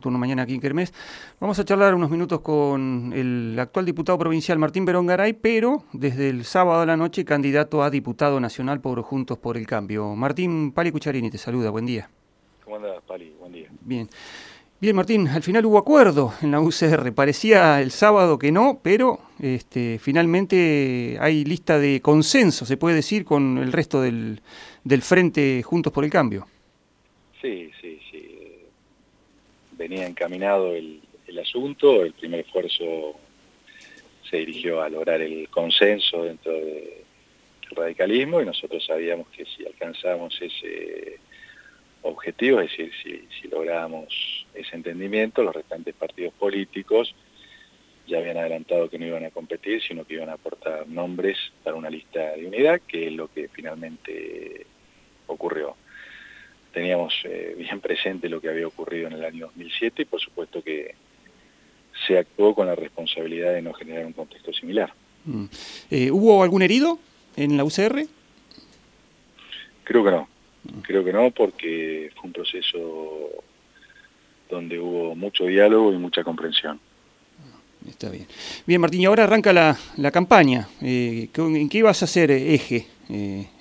turno mañana aquí en Kermés. Vamos a charlar unos minutos con el actual diputado provincial Martín Verón Garay, pero desde el sábado a la noche candidato a diputado nacional por Juntos por el Cambio. Martín Pali Cucharini te saluda, buen día. ¿Cómo andas, Pali? Buen día. Bien. Bien, Martín, al final hubo acuerdo en la UCR. Parecía el sábado que no, pero este, finalmente hay lista de consenso, se puede decir, con el resto del, del Frente Juntos por el Cambio. Sí, sí, sí venía encaminado el, asunto, el primer esfuerzo se dirigió a lograr el consenso dentro del radicalismo y nosotros sabíamos que si alcanzábamos ese objetivo, es decir, si, si lográbamos ese entendimiento, los restantes partidos políticos ya habían adelantado que no iban a competir, sino que iban a aportar nombres para una lista de unidad, que es lo que finalmente ocurrió teníamos eh, bien presente lo que había ocurrido en el año 2007 y por supuesto que se actuó con la responsabilidad de no generar un contexto similar. Mm. Eh, ¿Hubo algún herido en la UCR? Creo que no, mm. creo que no porque fue un proceso donde hubo mucho diálogo y mucha comprensión. Está bien. Bien, Martín, y ahora arranca la, campaña. Eh, ¿En qué vas a hacer eje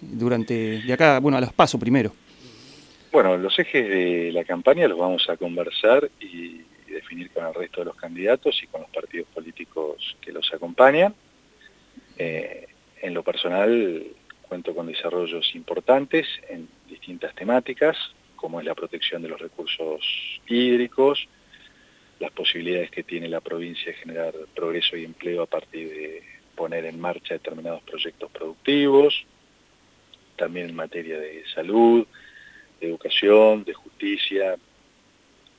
durante, de acá, bueno, a los pasos primero? Bueno, los ejes de la campaña los vamos a conversar y, definir con el resto de los candidatos y con los partidos políticos que los acompañan. Eh, en lo personal cuento con desarrollos importantes en distintas temáticas, como es la protección de los recursos hídricos, las posibilidades que tiene la provincia de generar progreso y empleo a partir de poner en marcha determinados proyectos productivos, también en materia de salud, de educación, de justicia,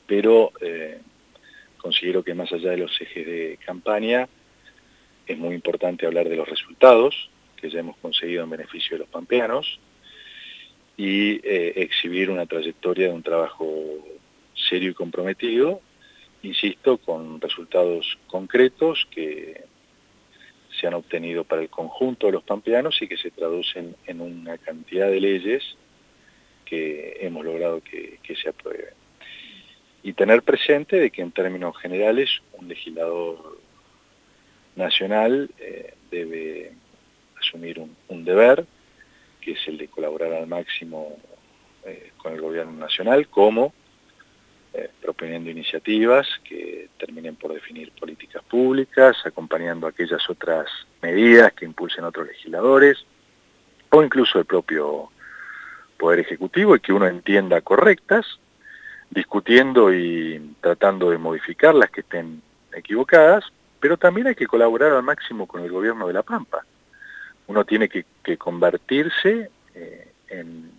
pero eh, considero que más allá de los ejes de campaña, es muy importante hablar de los resultados que ya hemos conseguido en beneficio de los pampeanos y eh, exhibir una trayectoria de un trabajo serio y comprometido, insisto, con resultados concretos que se han obtenido para el conjunto de los pampeanos y que se traducen en una cantidad de leyes que hemos logrado que, se apruebe. Y tener presente de que en términos generales un legislador nacional eh, debe asumir un, deber, que es el de colaborar al máximo eh, con el gobierno nacional, como eh, proponiendo iniciativas que terminen por definir políticas públicas, acompañando aquellas otras medidas que impulsen otros legisladores, o incluso el propio Poder Ejecutivo y que uno entienda correctas, discutiendo y tratando de modificar las que estén equivocadas, pero también hay que colaborar al máximo con el gobierno de La Pampa. Uno tiene que, convertirse eh, en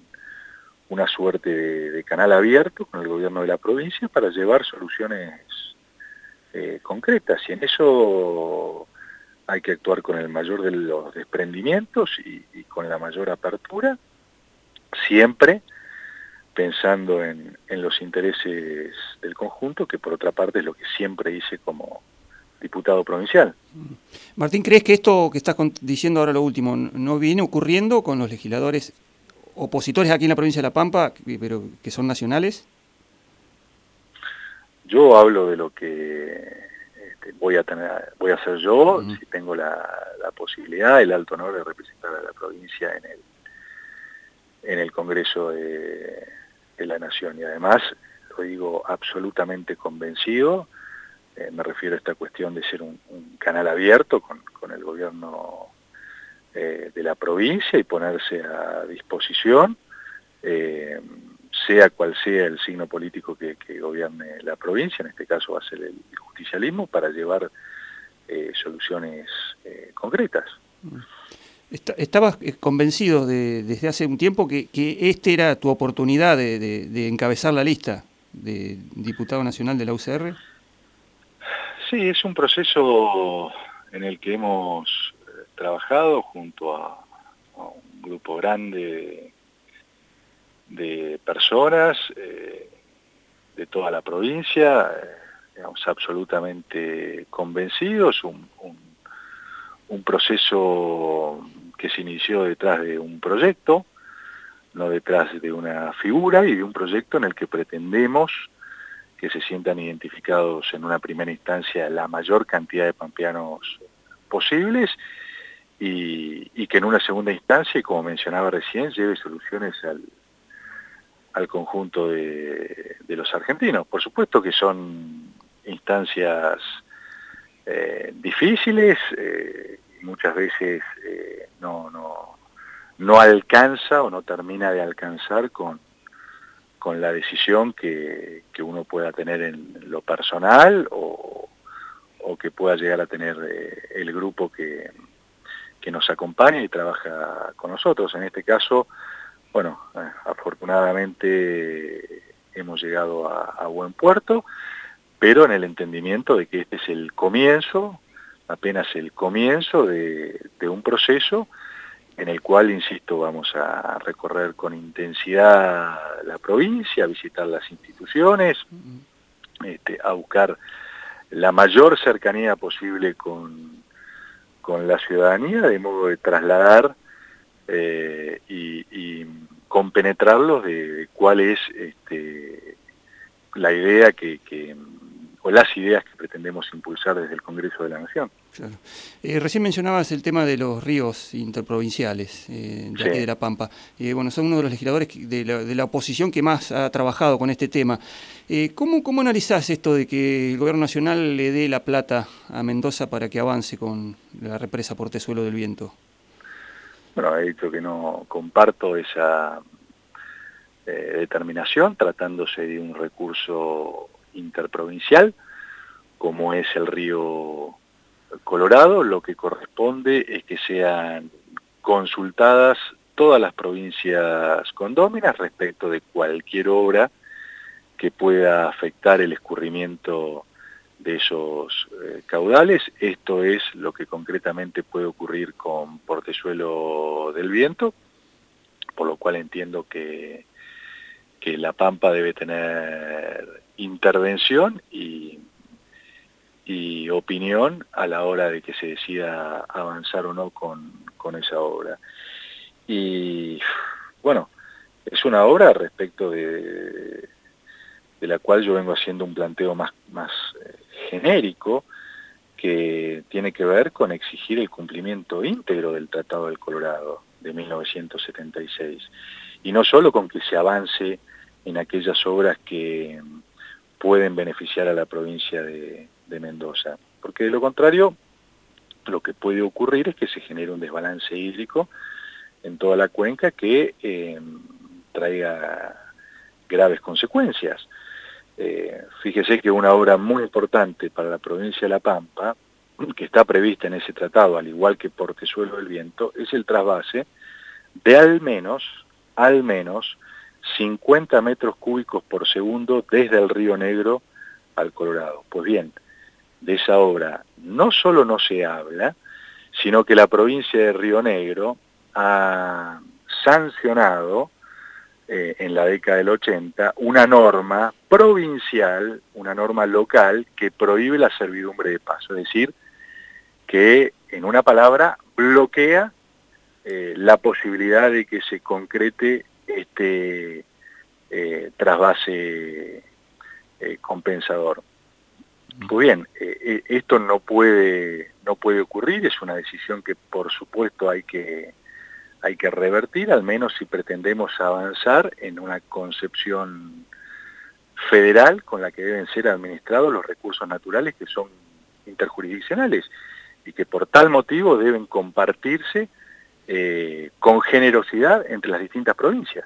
una suerte de, canal abierto con el gobierno de la provincia para llevar soluciones eh, concretas y en eso hay que actuar con el mayor de los desprendimientos y con la mayor apertura siempre pensando en, los intereses del conjunto, que por otra parte es lo que siempre hice como diputado provincial. Martín, ¿crees que esto que estás diciendo ahora lo último no viene ocurriendo con los legisladores opositores aquí en la provincia de La Pampa, pero que son nacionales? Yo hablo de lo que este, voy a tener, voy a hacer yo, si tengo la, la posibilidad, el alto honor de representar a la provincia en el en el Congreso de, la Nación. Y además, lo digo absolutamente convencido, eh, me refiero a esta cuestión de ser un, canal abierto con, el gobierno eh, de la provincia y ponerse a disposición, eh, sea cual sea el signo político que, gobierne la provincia, en este caso va a ser el justicialismo, para llevar soluciones concretas. Estabas eh, convencido desde hace un tiempo que, que esta era tu oportunidad de, encabezar la lista de diputado nacional de la UCR. Sí, es un proceso en el que hemos eh, trabajado junto a, un grupo grande de, personas eh, de toda la provincia, digamos, absolutamente convencidos, proceso que se inició detrás de un proyecto, no detrás de una figura y de un proyecto en el que pretendemos que se sientan identificados en una primera instancia la mayor cantidad de pampeanos posibles y, que en una segunda instancia, como mencionaba recién, lleve soluciones al, al conjunto de, los argentinos. Por supuesto que son instancias eh, difíciles, eh, muchas veces eh, no, no, no alcanza o no termina de alcanzar con, con la decisión que, que uno pueda tener en lo personal o, o que pueda llegar a tener el grupo que, que nos acompaña y trabaja con nosotros. En este caso, bueno, eh, afortunadamente hemos llegado a, buen puerto, pero en el entendimiento de que este es el comienzo, apenas el comienzo de, un proceso en el cual, insisto, vamos a recorrer con intensidad la provincia, a visitar las instituciones, este, a buscar la mayor cercanía posible con, con la ciudadanía, de modo de trasladar eh, y, compenetrarlos de, cuál es este, la idea que, o las ideas que pretendemos impulsar desde el Congreso de la Nación. Eh, recién mencionabas el tema de los ríos interprovinciales eh, de aquí de La Pampa. bueno, son uno de los legisladores de la, de la, oposición que más ha trabajado con este tema. ¿cómo, ¿Cómo analizás esto de que el Gobierno Nacional le dé la plata a Mendoza para que avance con la represa Portezuelo del Viento? bueno, he dicho que no comparto esa eh, determinación, tratándose de un recurso interprovincial, como es el río Colorado, lo que corresponde es que sean consultadas todas las provincias condóminas respecto de cualquier obra que pueda afectar el escurrimiento de esos eh, caudales. Esto es lo que concretamente puede ocurrir con Portezuelo del Viento, por lo cual entiendo que, que La Pampa debe tener intervención y, opinión a la hora de que se decida avanzar o no con, con esa obra. Y bueno, es una obra respecto de, de la cual yo vengo haciendo un planteo más, más eh, genérico que tiene que ver con exigir el cumplimiento íntegro del Tratado del Colorado de 1976 y no solo con que se avance en aquellas obras que pueden beneficiar a la provincia de, Mendoza, porque de lo contrario lo que puede ocurrir es que se genere un desbalance hídrico en toda la cuenca que eh, traiga graves consecuencias. Eh, fíjese que una obra muy importante para la provincia de La Pampa, que está prevista en ese tratado, al igual que Portezuelo del Viento, es el trasvase de al menos, al menos, 50 metros cúbicos por segundo desde el Río Negro al Colorado. Pues bien, de esa obra no solo no se habla, sino que la provincia de Río Negro ha sancionado eh, en la década del 80 una norma provincial, una norma local que prohíbe la servidumbre de paso, es decir, que en una palabra bloquea eh, la posibilidad de que se concrete este eh, trasvase compensador. Pues bien, esto no puede, no puede ocurrir, es una decisión que por supuesto hay que hay que revertir, al menos si pretendemos avanzar en una concepción federal con la que deben ser administrados los recursos naturales que son interjurisdiccionales y que por tal motivo deben compartirse eh, con generosidad entre las distintas provincias.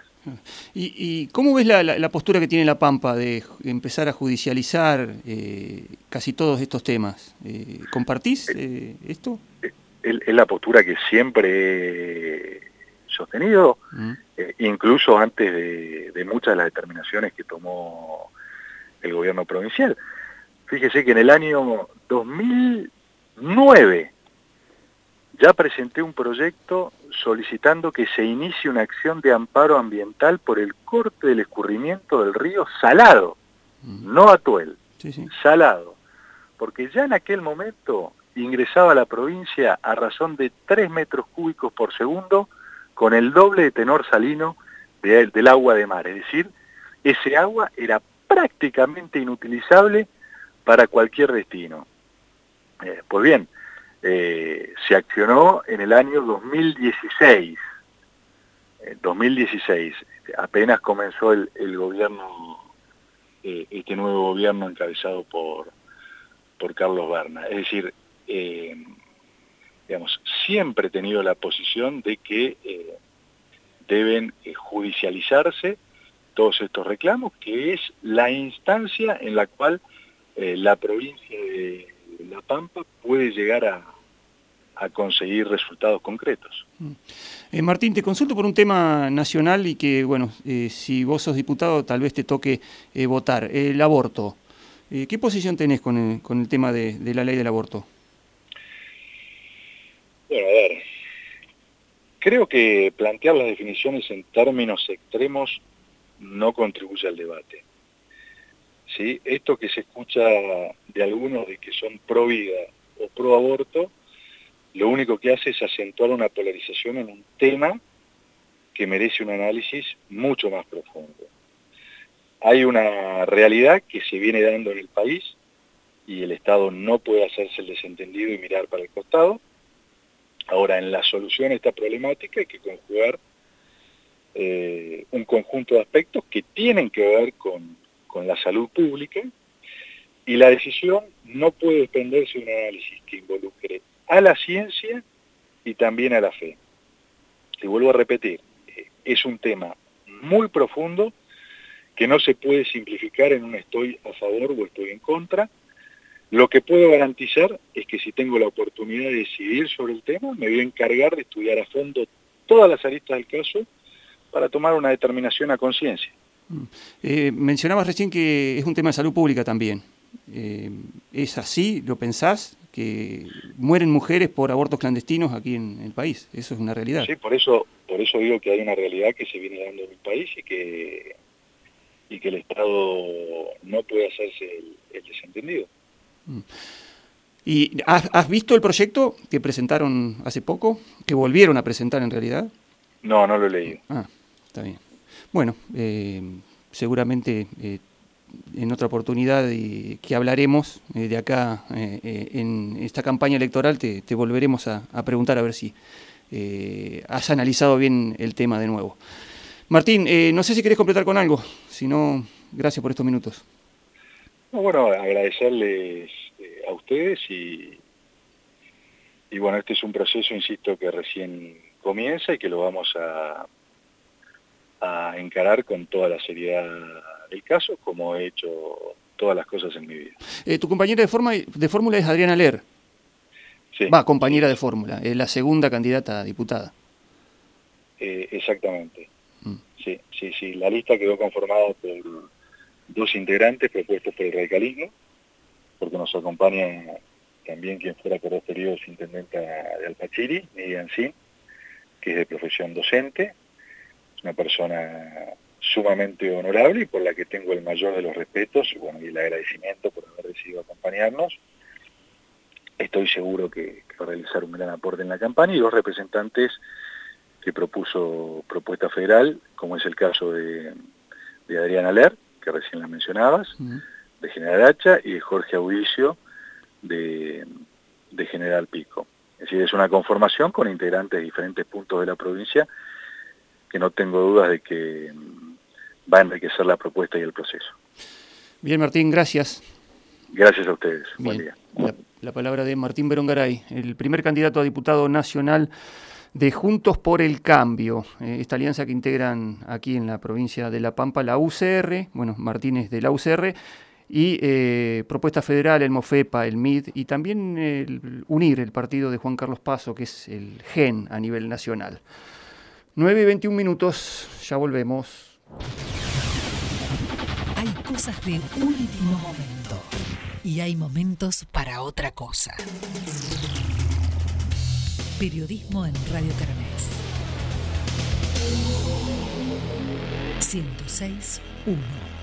¿Y, cómo ves la, postura que tiene La Pampa de empezar a judicializar eh, casi todos estos temas? Eh, ¿Compartís esto? es la postura que siempre he sostenido, mm. incluso antes de, muchas de las determinaciones que tomó el gobierno provincial. Fíjese que en el año 2009 ya presenté un proyecto solicitando que se inicie una acción de amparo ambiental por el corte del escurrimiento del río Salado, mm. no Atuel, Salado, porque ya en aquel momento ingresaba a la provincia a razón de 3 metros cúbicos por segundo con el doble de tenor salino del agua de mar. Es decir, ese agua era prácticamente inutilizable para cualquier destino. Eh, pues bien, eh, se accionó en el año 2016. 2016, apenas comenzó el, gobierno, este nuevo gobierno encabezado por, por Carlos Berna. Es decir, siempre he tenido la posición de que deben judicializarse todos estos reclamos, que es la instancia en la cual eh, la provincia de La Pampa puede llegar a, conseguir resultados concretos. Mm. Eh, Martín, te consulto por un tema nacional y que, bueno, eh, si vos sos diputado tal vez te toque votar. El aborto. ¿Qué posición tenés con el, tema de, de, la ley del aborto? Bueno, a ver. Creo que plantear las definiciones en términos extremos no contribuye al debate. ¿Sí? Esto que se escucha de algunos de que son pro vida o pro aborto, lo único que hace es acentuar una polarización en un tema que merece un análisis mucho más profundo. Hay una realidad que se viene dando en el país y el Estado no puede hacerse el desentendido y mirar para el costado. Ahora, en la solución a esta problemática hay que conjugar eh, un conjunto de aspectos que tienen que ver con, la salud pública y la decisión no puede desprenderse de un análisis que involucre a la ciencia y también a la fe. Y vuelvo a repetir, eh, es un tema muy profundo que no se puede simplificar en un estoy a favor o estoy en contra. Lo que puedo garantizar es que si tengo la oportunidad de decidir sobre el tema, me voy a encargar de estudiar a fondo todas las aristas del caso para tomar una determinación a conciencia. Mm. Eh, mencionabas recién que es un tema de salud pública también. Eh, ¿Es así? ¿Lo pensás? Que mueren mujeres por abortos clandestinos aquí en el país. Eso es una realidad. Sí, por eso, por eso digo que hay una realidad que se viene dando en el país y que, y que el Estado no puede hacerse el, desentendido. Mm. ¿Y has, has, visto el proyecto que presentaron hace poco? ¿Que volvieron a presentar en realidad? No, no lo he leído. Ah. Está bien. Bueno, eh, seguramente eh, en otra oportunidad que hablaremos eh, de acá en esta campaña electoral te, volveremos a, preguntar a ver si has analizado bien el tema de nuevo. Martín, no sé si querés completar con algo, si no, gracias por estos minutos. bueno, agradecerles a ustedes y, y bueno, este es un proceso, insisto, que recién comienza y que lo vamos a a encarar con toda la seriedad del caso, como he hecho todas las cosas en mi vida. Eh, tu compañera de, forma, de fórmula es Adriana Ler. Sí. Va, compañera de fórmula, es la segunda candidata a diputada. Eh, exactamente. Mm. Sí, sí, sí. La lista quedó conformada por dos integrantes propuestos por el radicalismo, porque nos acompaña también quien fuera por dos periodos intendente de Alpachiri, Miriam Sin, que es de profesión docente, una persona sumamente honorable y por la que tengo el mayor de los respetos y, bueno, y el agradecimiento por haber decidido acompañarnos. Estoy seguro que, va a realizar un gran aporte en la campaña y dos representantes que propuso propuesta federal, como es el caso de, Adriana Ler, que recién la mencionabas, de General Hacha, y de Jorge Audicio, de, de General Pico. Es decir, es una conformación con integrantes de diferentes puntos de la provincia que no tengo dudas de que va a enriquecer la propuesta y el proceso. Bien, Martín, gracias. Gracias a ustedes. Buen día. La, palabra de Martín Berongaray, el primer candidato a diputado nacional de Juntos por el Cambio, eh, esta alianza que integran aquí en la provincia de La Pampa la UCR, bueno, Martín es de la UCR, y eh, Propuesta Federal, el MOFEPA, el MID, y también el UNIR, el partido de Juan Carlos Paso, que es el GEN a nivel nacional. 9 y 21 minutos, ya volvemos. Hay cosas de último momento y hay momentos para otra cosa. Periodismo en Radio Carmes. 106.1